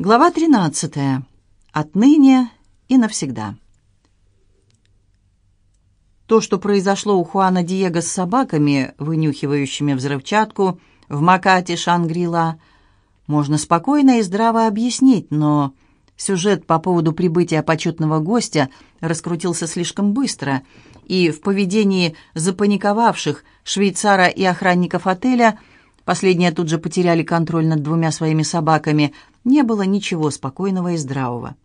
Глава 13. Отныне и навсегда. То, что произошло у Хуана Диего с собаками, вынюхивающими взрывчатку в Макате Шангрила, можно спокойно и здраво объяснить, но сюжет по поводу прибытия почетного гостя раскрутился слишком быстро, и в поведении запаниковавших швейцара и охранников отеля – Последние тут же потеряли контроль над двумя своими собаками. Не было ничего спокойного и здравого.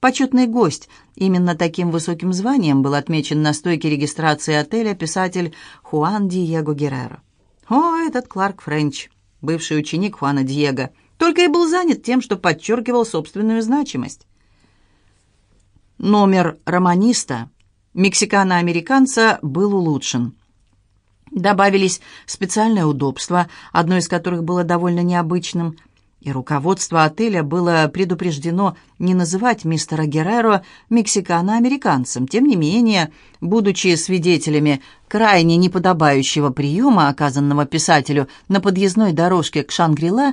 Почетный гость. Именно таким высоким званием был отмечен на стойке регистрации отеля писатель Хуан Диего Герреро. О, этот Кларк Френч, бывший ученик Хуана Диего, только и был занят тем, что подчеркивал собственную значимость. Номер романиста, мексикано-американца, был улучшен – Добавились специальные удобства, одно из которых было довольно необычным, и руководство отеля было предупреждено не называть мистера Герреро мексикано-американцем. Тем не менее, будучи свидетелями крайне неподобающего приема, оказанного писателю на подъездной дорожке к Шангрила,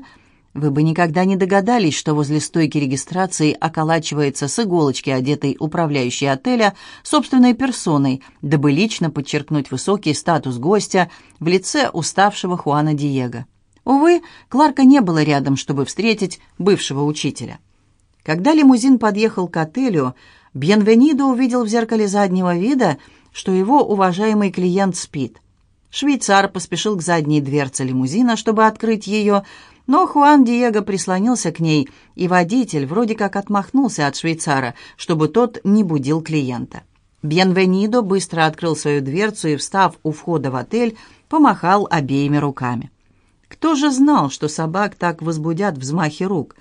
вы бы никогда не догадались, что возле стойки регистрации околачивается с иголочки одетый управляющий отеля собственной персоной, дабы лично подчеркнуть высокий статус гостя в лице уставшего Хуана Диего. Увы, Кларка не было рядом, чтобы встретить бывшего учителя. Когда лимузин подъехал к отелю, Бьенвенидо увидел в зеркале заднего вида, что его уважаемый клиент спит. Швейцар поспешил к задней дверце лимузина, чтобы открыть ее, но Хуан Диего прислонился к ней, и водитель вроде как отмахнулся от швейцара, чтобы тот не будил клиента. Бьенвенидо быстро открыл свою дверцу и, встав у входа в отель, помахал обеими руками. Кто же знал, что собак так возбудят взмахи рук?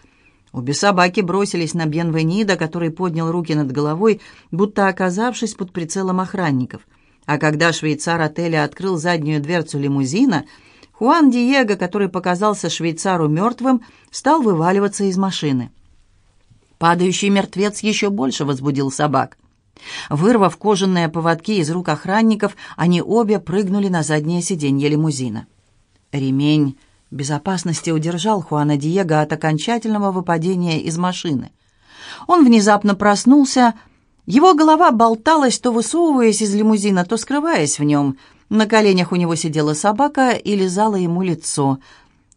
Обе собаки бросились на Бьенвенидо, который поднял руки над головой, будто оказавшись под прицелом охранников. А когда швейцар отеля открыл заднюю дверцу лимузина – Хуан Диего, который показался швейцару мертвым, стал вываливаться из машины. Падающий мертвец еще больше возбудил собак. Вырвав кожаные поводки из рук охранников, они обе прыгнули на заднее сиденье лимузина. Ремень безопасности удержал Хуана Диего от окончательного выпадения из машины. Он внезапно проснулся, его голова болталась, то высовываясь из лимузина, то скрываясь в нем – на коленях у него сидела собака и лизала ему лицо.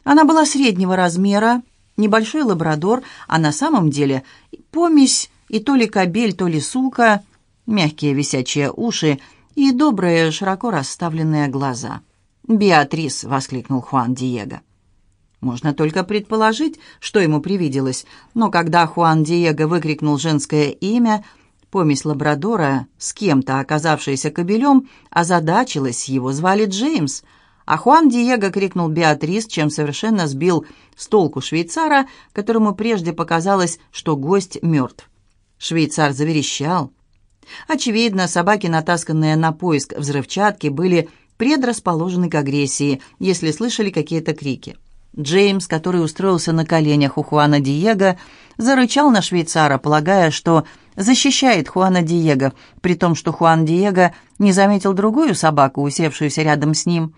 Она была среднего размера, небольшой лабрадор, а на самом деле помесь и то ли кобель, то ли сука, мягкие висячие уши и добрые, широко расставленные глаза. «Беатрис!» — воскликнул Хуан Диего. Можно только предположить, что ему привиделось, но когда Хуан Диего выкрикнул женское имя — Помесь лабрадора с кем-то, оказавшаяся кобелем, озадачилась, его звали Джеймс. А Хуан Диего крикнул Беатрис, чем совершенно сбил с толку швейцара, которому прежде показалось, что гость мертв. Швейцар заверещал. Очевидно, собаки, натасканные на поиск взрывчатки, были предрасположены к агрессии, если слышали какие-то крики. Джеймс, который устроился на коленях у Хуана Диего, зарычал на швейцара, полагая, что защищает Хуана Диего, при том, что Хуан Диего не заметил другую собаку, усевшуюся рядом с ним.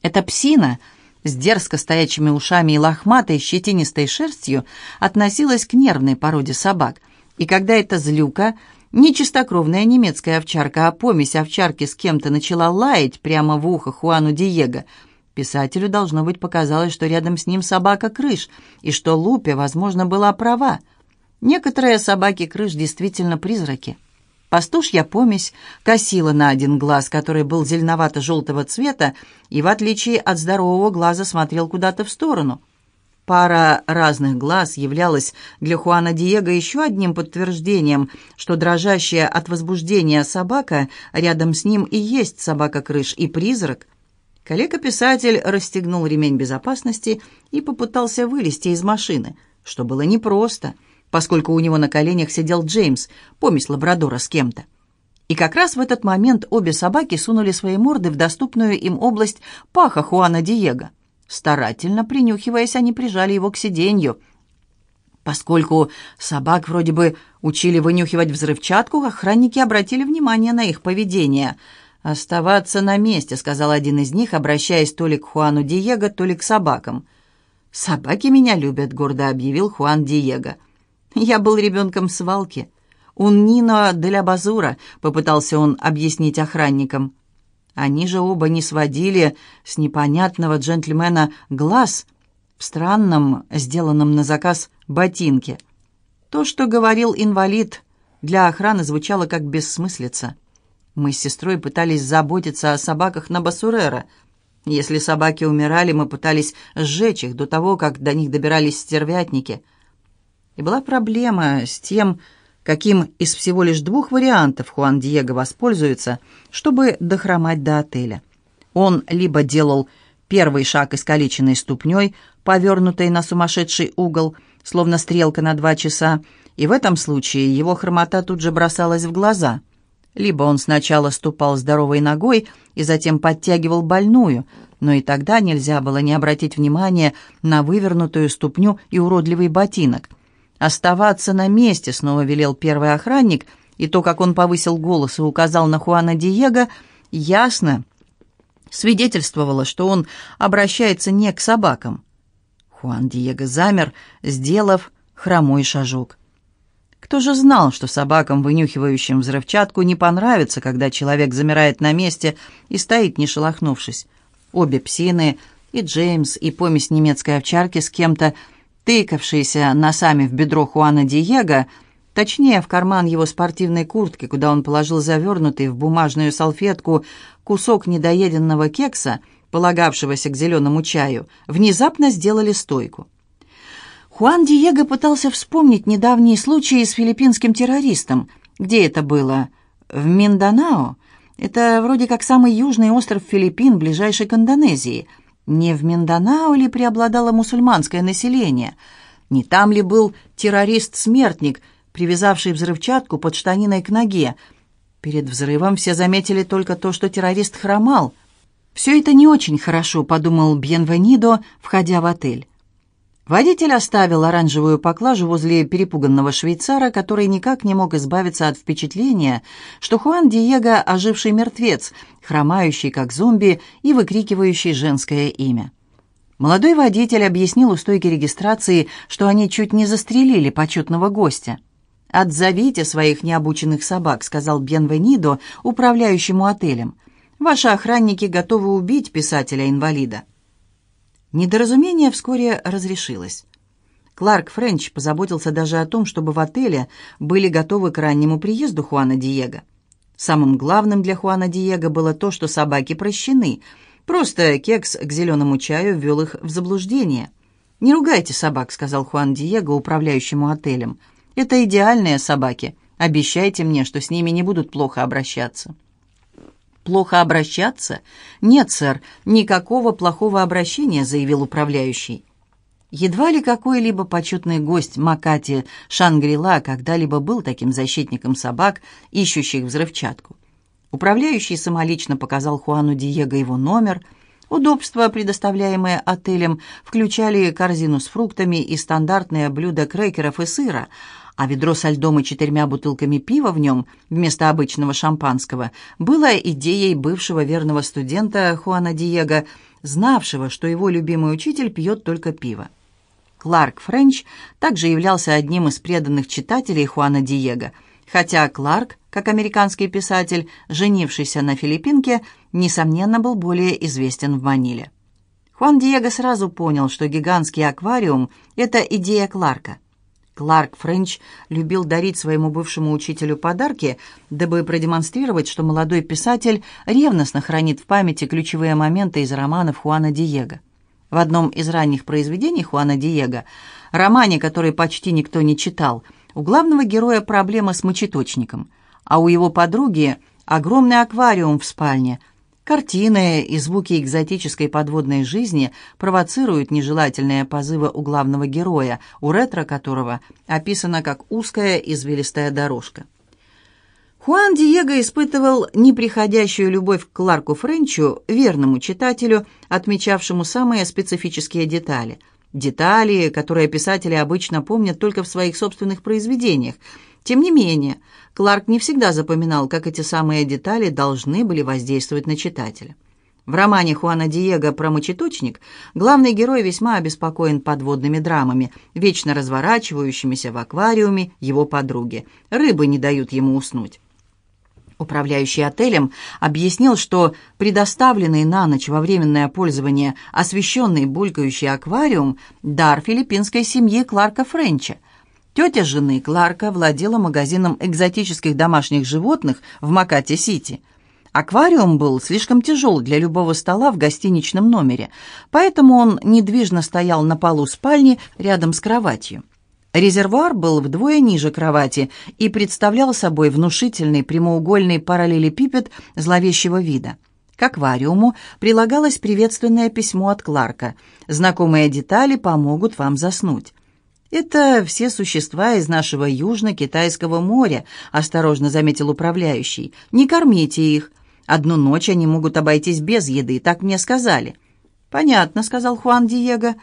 Эта псина с дерзко стоячими ушами и лохматой щетинистой шерстью относилась к нервной породе собак, и когда эта злюка, не чистокровная немецкая овчарка, а помесь овчарки с кем-то начала лаять прямо в ухо Хуану Диего, писателю, должно быть, показалось, что рядом с ним собака-крыш, и что Лупе, возможно, была права — Некоторые собаки-крыш действительно призраки. Пастушья помесь косила на один глаз, который был зеленовато-желтого цвета, и, в отличие от здорового глаза, смотрел куда-то в сторону. Пара разных глаз являлась для Хуана Диего еще одним подтверждением, что дрожащая от возбуждения собака рядом с ним и есть собака-крыш и призрак. Коллега-писатель расстегнул ремень безопасности и попытался вылезти из машины, что было непросто — поскольку у него на коленях сидел Джеймс, помесь лабрадора с кем-то. И как раз в этот момент обе собаки сунули свои морды в доступную им область паха Хуана Диего. Старательно принюхиваясь, они прижали его к сиденью. Поскольку собак вроде бы учили вынюхивать взрывчатку, охранники обратили внимание на их поведение. «Оставаться на месте», — сказал один из них, обращаясь то ли к Хуану Диего, то ли к собакам. «Собаки меня любят», — гордо объявил Хуан Диего. «Я был ребенком свалки. «Un Нино де ля Базура», — попытался он объяснить охранникам. Они же оба не сводили с непонятного джентльмена глаз в странном, сделанном на заказ, ботинке. То, что говорил инвалид, для охраны звучало как бессмыслица. Мы с сестрой пытались заботиться о собаках на Басурера. Если собаки умирали, мы пытались сжечь их до того, как до них добирались стервятники. И была проблема с тем, каким из всего лишь двух вариантов Хуан Диего воспользуется, чтобы дохромать до отеля. Он либо делал первый шаг искалеченной ступней, повернутой на сумасшедший угол, словно стрелка на два часа, и в этом случае его хромота тут же бросалась в глаза. Либо он сначала ступал здоровой ногой и затем подтягивал больную, но и тогда нельзя было не обратить внимания на вывернутую ступню и уродливый ботинок – «Оставаться на месте», — снова велел первый охранник, и то, как он повысил голос и указал на Хуана Диего, ясно свидетельствовало, что он обращается не к собакам. Хуан Диего замер, сделав хромой шажок. Кто же знал, что собакам, вынюхивающим взрывчатку, не понравится, когда человек замирает на месте и стоит, не шелохнувшись? Обе псины, и Джеймс, и помесь немецкой овчарки с кем-то, тыкавшийся носами в бедро Хуана Диего, точнее, в карман его спортивной куртки, куда он положил завернутый в бумажную салфетку кусок недоеденного кекса, полагавшегося к зеленому чаю, внезапно сделали стойку. Хуан Диего пытался вспомнить недавние случаи с филиппинским террористом. Где это было? В Минданао? Это вроде как самый южный остров Филиппин, ближайший к Индонезии – не в Минданао ли преобладало мусульманское население? Не там ли был террорист-смертник, привязавший взрывчатку под штаниной к ноге? Перед взрывом все заметили только то, что террорист хромал. «Все это не очень хорошо», — подумал Бьенвенидо, входя в отель. Водитель оставил оранжевую поклажу возле перепуганного швейцара, который никак не мог избавиться от впечатления, что Хуан Диего – оживший мертвец, хромающий как зомби и выкрикивающий женское имя. Молодой водитель объяснил у стойки регистрации, что они чуть не застрелили почетного гостя. «Отзовите своих необученных собак», — сказал Бьенвенидо, управляющему отелем. «Ваши охранники готовы убить писателя-инвалида». Недоразумение вскоре разрешилось. Кларк Френч позаботился даже о том, чтобы в отеле были готовы к раннему приезду Хуана Диего. Самым главным для Хуана Диего было то, что собаки прощены. Просто кекс к зеленому чаю ввел их в заблуждение. «Не ругайте собак», — сказал Хуан Диего управляющему отелем. «Это идеальные собаки. Обещайте мне, что с ними не будут плохо обращаться». «Плохо обращаться?» «Нет, сэр, никакого плохого обращения», — заявил управляющий. Едва ли какой-либо почетный гость Макати Шангрила когда-либо был таким защитником собак, ищущих взрывчатку. Управляющий самолично показал Хуану Диего его номер. Удобства, предоставляемые отелем, включали корзину с фруктами и стандартное блюдо крекеров и сыра — а ведро со льдом и четырьмя бутылками пива в нем вместо обычного шампанского было идеей бывшего верного студента Хуана Диего, знавшего, что его любимый учитель пьет только пиво. Кларк Френч также являлся одним из преданных читателей Хуана Диего, хотя Кларк, как американский писатель, женившийся на филиппинке, несомненно, был более известен в Маниле. Хуан Диего сразу понял, что гигантский аквариум – это идея Кларка. Кларк Френч любил дарить своему бывшему учителю подарки, дабы продемонстрировать, что молодой писатель ревностно хранит в памяти ключевые моменты из романов Хуана Диего. В одном из ранних произведений Хуана Диего, романе, который почти никто не читал, у главного героя проблема с мочеточником, а у его подруги огромный аквариум в спальне – Картины и звуки экзотической подводной жизни провоцируют нежелательные позывы у главного героя, у ретро которого описана как узкая извилистая дорожка. Хуан Диего испытывал неприходящую любовь к Кларку Френчу, верному читателю, отмечавшему самые специфические детали. Детали, которые писатели обычно помнят только в своих собственных произведениях – тем не менее, Кларк не всегда запоминал, как эти самые детали должны были воздействовать на читателя. В романе Хуана Диего про мочеточник главный герой весьма обеспокоен подводными драмами, вечно разворачивающимися в аквариуме его подруги. Рыбы не дают ему уснуть. Управляющий отелем объяснил, что предоставленный на ночь во временное пользование освещенный булькающий аквариум – дар филиппинской семьи Кларка Френча. Тетя жены Кларка владела магазином экзотических домашних животных в Макате-Сити. Аквариум был слишком тяжел для любого стола в гостиничном номере, поэтому он недвижно стоял на полу спальни рядом с кроватью. Резервуар был вдвое ниже кровати и представлял собой внушительный прямоугольный параллелепипед зловещего вида. К аквариуму прилагалось приветственное письмо от Кларка. «Знакомые детали помогут вам заснуть». «Это все существа из нашего Южно-Китайского моря», — осторожно заметил управляющий. «Не кормите их. Одну ночь они могут обойтись без еды, так мне сказали». «Понятно», — сказал Хуан Диего.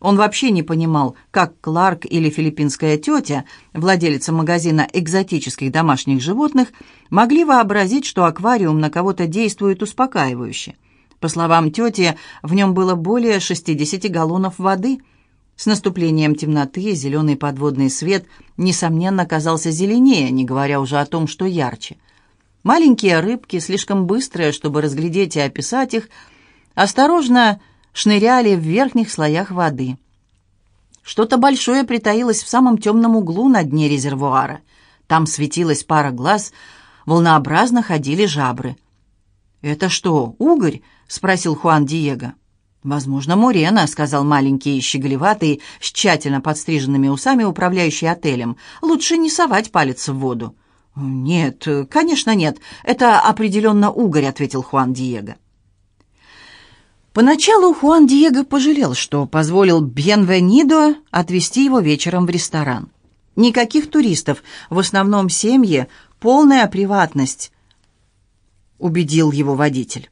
Он вообще не понимал, как Кларк или филиппинская тетя, владелица магазина экзотических домашних животных, могли вообразить, что аквариум на кого-то действует успокаивающе. По словам тети, в нем было более 60 галлонов воды. С наступлением темноты зеленый подводный свет, несомненно, казался зеленее, не говоря уже о том, что ярче. Маленькие рыбки, слишком быстрые, чтобы разглядеть и описать их, осторожно шныряли в верхних слоях воды. Что-то большое притаилось в самом темном углу на дне резервуара. Там светилась пара глаз, волнообразно ходили жабры. «Это что, угорь?» — спросил Хуан Диего. «Возможно, Мурена», — сказал маленький, щеголеватый, с тщательно подстриженными усами, управляющий отелем. «Лучше не совать палец в воду». «Нет, конечно нет. Это определенно угорь», — ответил Хуан Диего. Поначалу Хуан Диего пожалел, что позволил Бьенвенидо отвезти его вечером в ресторан. Никаких туристов, в основном семьи, полная приватность, убедил его водитель.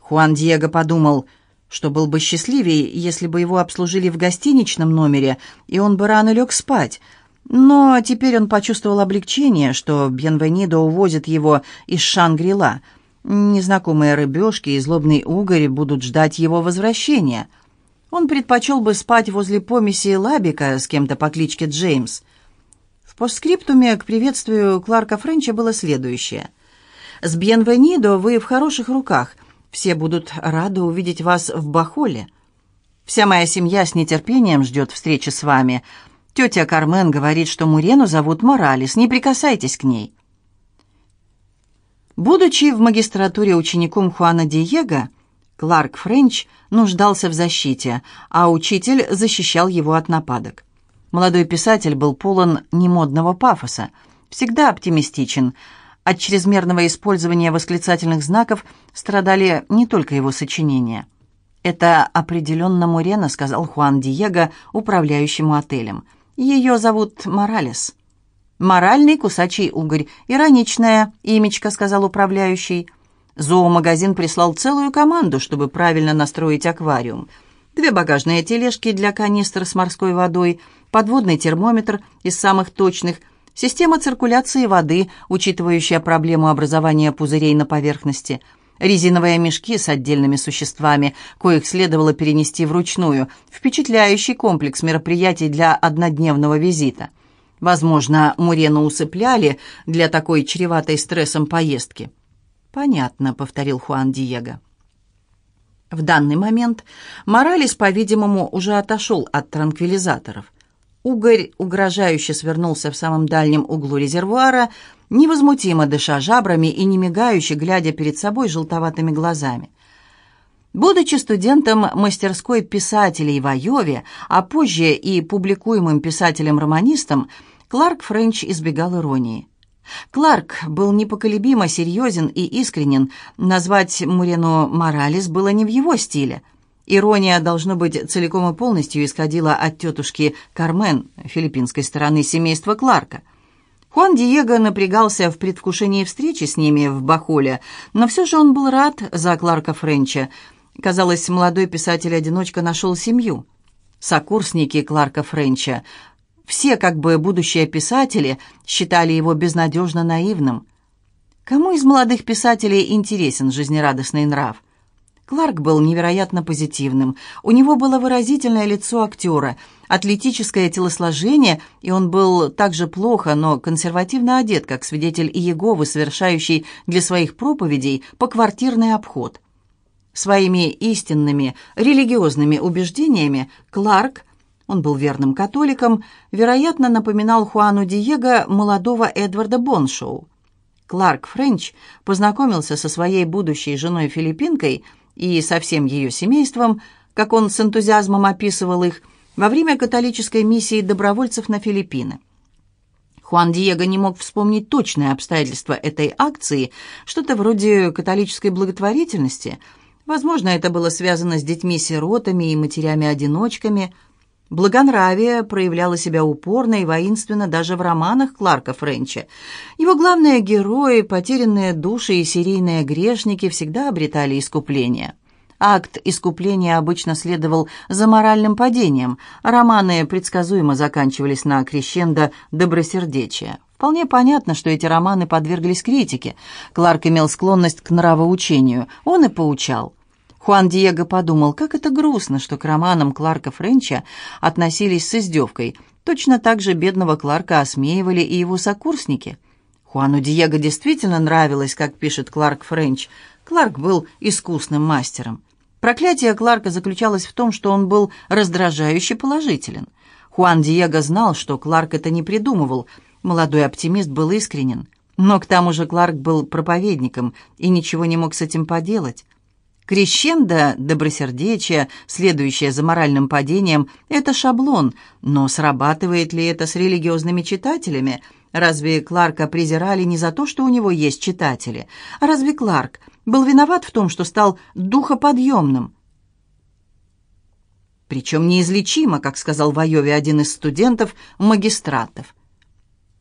Хуан Диего подумал, что был бы счастливее, если бы его обслужили в гостиничном номере, и он бы рано лег спать. Но теперь он почувствовал облегчение, что Бьенвенидо увозит его из Шангрила — Незнакомые рыбешки и злобный угорь будут ждать его возвращения. Он предпочел бы спать возле помеси Лабика с кем-то по кличке Джеймс. В постскриптуме к приветствию Кларка Френча было следующее. «С Бьенвенидо вы в хороших руках. Все будут рады увидеть вас в Бахоле. Вся моя семья с нетерпением ждет встречи с вами. Тетя Кармен говорит, что Мурену зовут Моралес. Не прикасайтесь к ней». Будучи в магистратуре учеником Хуана Диего, Кларк Френч нуждался в защите, а учитель защищал его от нападок. Молодой писатель был полон немодного пафоса, всегда оптимистичен. От чрезмерного использования восклицательных знаков страдали не только его сочинения. «Это определенно Мурена», — сказал Хуан Диего, управляющему отелем. «Ее зовут Моралес». «Моральный кусачий угорь. Ироничное имечко», — сказал управляющий. Зоомагазин прислал целую команду, чтобы правильно настроить аквариум. Две багажные тележки для канистр с морской водой, подводный термометр из самых точных, система циркуляции воды, учитывающая проблему образования пузырей на поверхности, резиновые мешки с отдельными существами, коих следовало перенести вручную, впечатляющий комплекс мероприятий для однодневного визита — Возможно, Мурену усыпляли для такой чреватой стрессом поездки. «Понятно», — повторил Хуан Диего. В данный момент Моралес, по-видимому, уже отошел от транквилизаторов. Угорь угрожающе свернулся в самом дальнем углу резервуара, невозмутимо дыша жабрами и не мигающе, глядя перед собой желтоватыми глазами. Будучи студентом мастерской писателей в Айове, а позже и публикуемым писателем-романистом, Кларк Френч избегал иронии. Кларк был непоколебимо серьезен и искренен, назвать Мурену Моралес было не в его стиле. Ирония, должно быть, целиком и полностью исходила от тетушки Кармен, филиппинской стороны семейства Кларка. Хуан Диего напрягался в предвкушении встречи с ними в Бахоле, но все же он был рад за Кларка Френча. Казалось, молодой писатель-одиночка нашел семью. Сокурсники Кларка Френча все, как бы будущие писатели, считали его безнадежно наивным. Кому из молодых писателей интересен жизнерадостный нрав? Кларк был невероятно позитивным. У него было выразительное лицо актера, атлетическое телосложение, и он был также плохо, но консервативно одет, как свидетель Иеговы, совершающий для своих проповедей поквартирный обход. Своими истинными религиозными убеждениями Кларк, он был верным католиком, вероятно, напоминал Хуану Диего молодого Эдварда Боншоу. Кларк Френч познакомился со своей будущей женой-филиппинкой – и со всем ее семейством, как он с энтузиазмом описывал их, во время католической миссии добровольцев на Филиппины. Хуан Диего не мог вспомнить точные обстоятельства этой акции, что-то вроде католической благотворительности. Возможно, это было связано с детьми-сиротами и матерями-одиночками. Благонравие проявляло себя упорно и воинственно даже в романах Кларка Френча. Его главные герои, потерянные души и серийные грешники всегда обретали искупление. Акт искупления обычно следовал за моральным падением. Романы предсказуемо заканчивались на крещендо добросердечия. Вполне понятно, что эти романы подверглись критике. Кларк имел склонность к нравоучению. Он и поучал. Хуан Диего подумал, как это грустно, что к романам Кларка Френча относились с издевкой. Точно так же бедного Кларка осмеивали и его сокурсники. Хуану Диего действительно нравилось, как пишет Кларк Френч. Кларк был искусным мастером. Проклятие Кларка заключалось в том, что он был раздражающе положителен. Хуан Диего знал, что Кларк это не придумывал. Молодой оптимист был искренен. Но к тому же Кларк был проповедником и ничего не мог с этим поделать. Крещендо, добросердечие, следующее за моральным падением – это шаблон, но срабатывает ли это с религиозными читателями? Разве Кларка презирали не за то, что у него есть читатели? А разве Кларк был виноват в том, что стал духоподъемным? Причем неизлечимо, как сказал в Айове один из студентов, магистратов.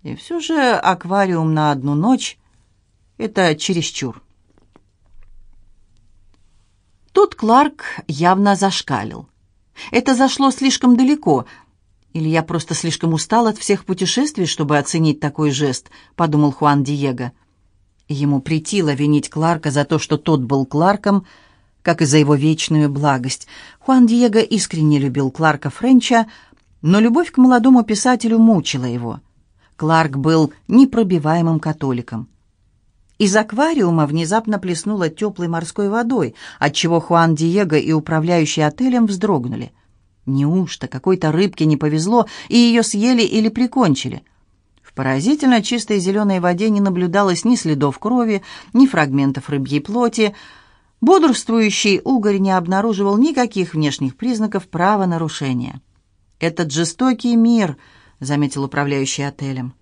И все же аквариум на одну ночь – это чересчур. Тут Кларк явно зашкалил. Это зашло слишком далеко. Или я просто слишком устал от всех путешествий, чтобы оценить такой жест, подумал Хуан Диего. Ему притило винить Кларка за то, что тот был Кларком, как и за его вечную благость. Хуан Диего искренне любил Кларка Френча, но любовь к молодому писателю мучила его. Кларк был непробиваемым католиком. Из аквариума внезапно плеснуло теплой морской водой, отчего Хуан Диего и управляющий отелем вздрогнули. Неужто какой-то рыбке не повезло, и ее съели или прикончили? В поразительно чистой зеленой воде не наблюдалось ни следов крови, ни фрагментов рыбьей плоти. Бодрствующий угорь не обнаруживал никаких внешних признаков правонарушения. «Этот жестокий мир», — заметил управляющий отелем.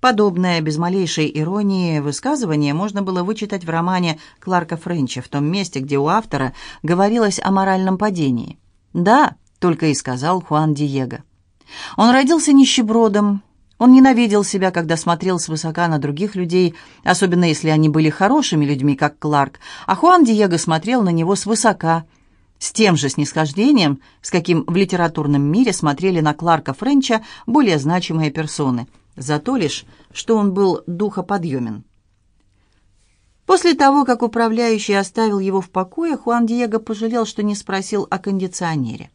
Подобное, без малейшей иронии, высказывание можно было вычитать в романе Кларка Френча, в том месте, где у автора говорилось о моральном падении. «Да», — только и сказал Хуан Диего. Он родился нищебродом, он ненавидел себя, когда смотрел свысока на других людей, особенно если они были хорошими людьми, как Кларк, а Хуан Диего смотрел на него свысока, с тем же снисхождением, с каким в литературном мире смотрели на Кларка Френча более значимые персоны — за то лишь, что он был духоподъемен. После того, как управляющий оставил его в покое, Хуан Диего пожалел, что не спросил о кондиционере.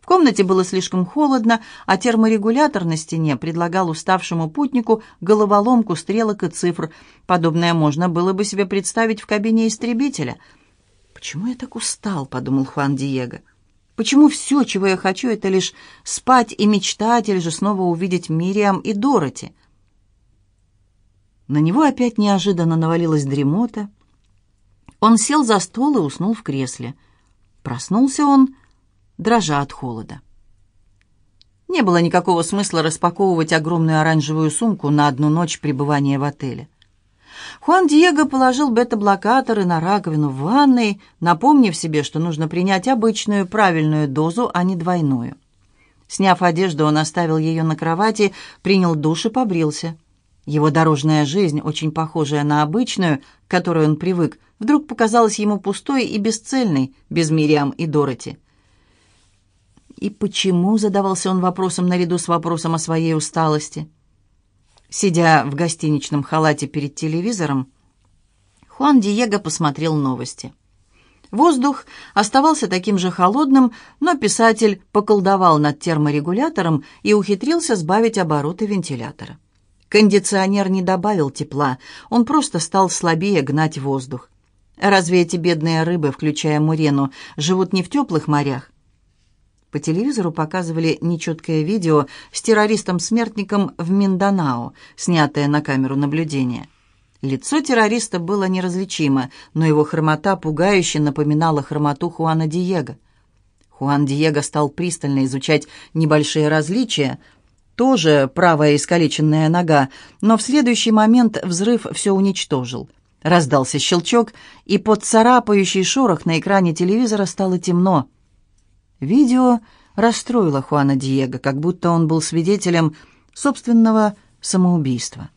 В комнате было слишком холодно, а терморегулятор на стене предлагал уставшему путнику головоломку стрелок и цифр. Подобное можно было бы себе представить в кабине истребителя. «Почему я так устал?» — подумал Хуан Диего. Почему все, чего я хочу, это лишь спать и мечтать, или же снова увидеть Мириам и Дороти? На него опять неожиданно навалилась дремота. Он сел за стол и уснул в кресле. Проснулся он, дрожа от холода. Не было никакого смысла распаковывать огромную оранжевую сумку на одну ночь пребывания в отеле. Хуан Диего положил бета-блокаторы на раковину в ванной, напомнив себе, что нужно принять обычную правильную дозу, а не двойную. Сняв одежду, он оставил ее на кровати, принял душ и побрился. Его дорожная жизнь, очень похожая на обычную, к которой он привык, вдруг показалась ему пустой и бесцельной, без Мириам и Дороти. И почему, задавался он вопросом наряду с вопросом о своей усталости? Сидя в гостиничном халате перед телевизором, Хуан Диего посмотрел новости. Воздух оставался таким же холодным, но писатель поколдовал над терморегулятором и ухитрился сбавить обороты вентилятора. Кондиционер не добавил тепла, он просто стал слабее гнать воздух. Разве эти бедные рыбы, включая Мурену, живут не в теплых морях? По телевизору показывали нечеткое видео с террористом-смертником в Минданао, снятое на камеру наблюдения. Лицо террориста было неразличимо, но его хромота пугающе напоминала хромоту Хуана Диего. Хуан Диего стал пристально изучать небольшие различия, тоже правая искалеченная нога, но в следующий момент взрыв все уничтожил. Раздался щелчок, и под царапающий шорох на экране телевизора стало темно. Видео расстроило Хуана Диего, как будто он был свидетелем собственного самоубийства.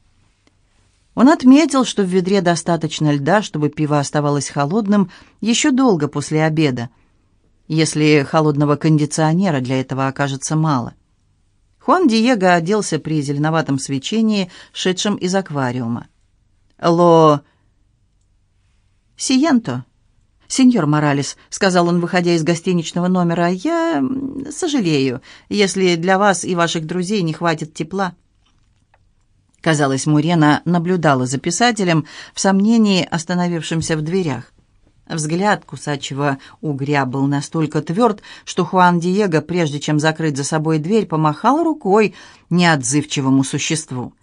Он отметил, что в ведре достаточно льда, чтобы пиво оставалось холодным еще долго после обеда, если холодного кондиционера для этого окажется мало. Хуан Диего оделся при зеленоватом свечении, шедшем из аквариума. «Ло... Сиенто?» «Сеньор Моралес», — сказал он, выходя из гостиничного номера, — «я сожалею, если для вас и ваших друзей не хватит тепла». Казалось, Мурена наблюдала за писателем в сомнении, остановившимся в дверях. Взгляд кусачего угря был настолько тверд, что Хуан Диего, прежде чем закрыть за собой дверь, помахал рукой неотзывчивому существу.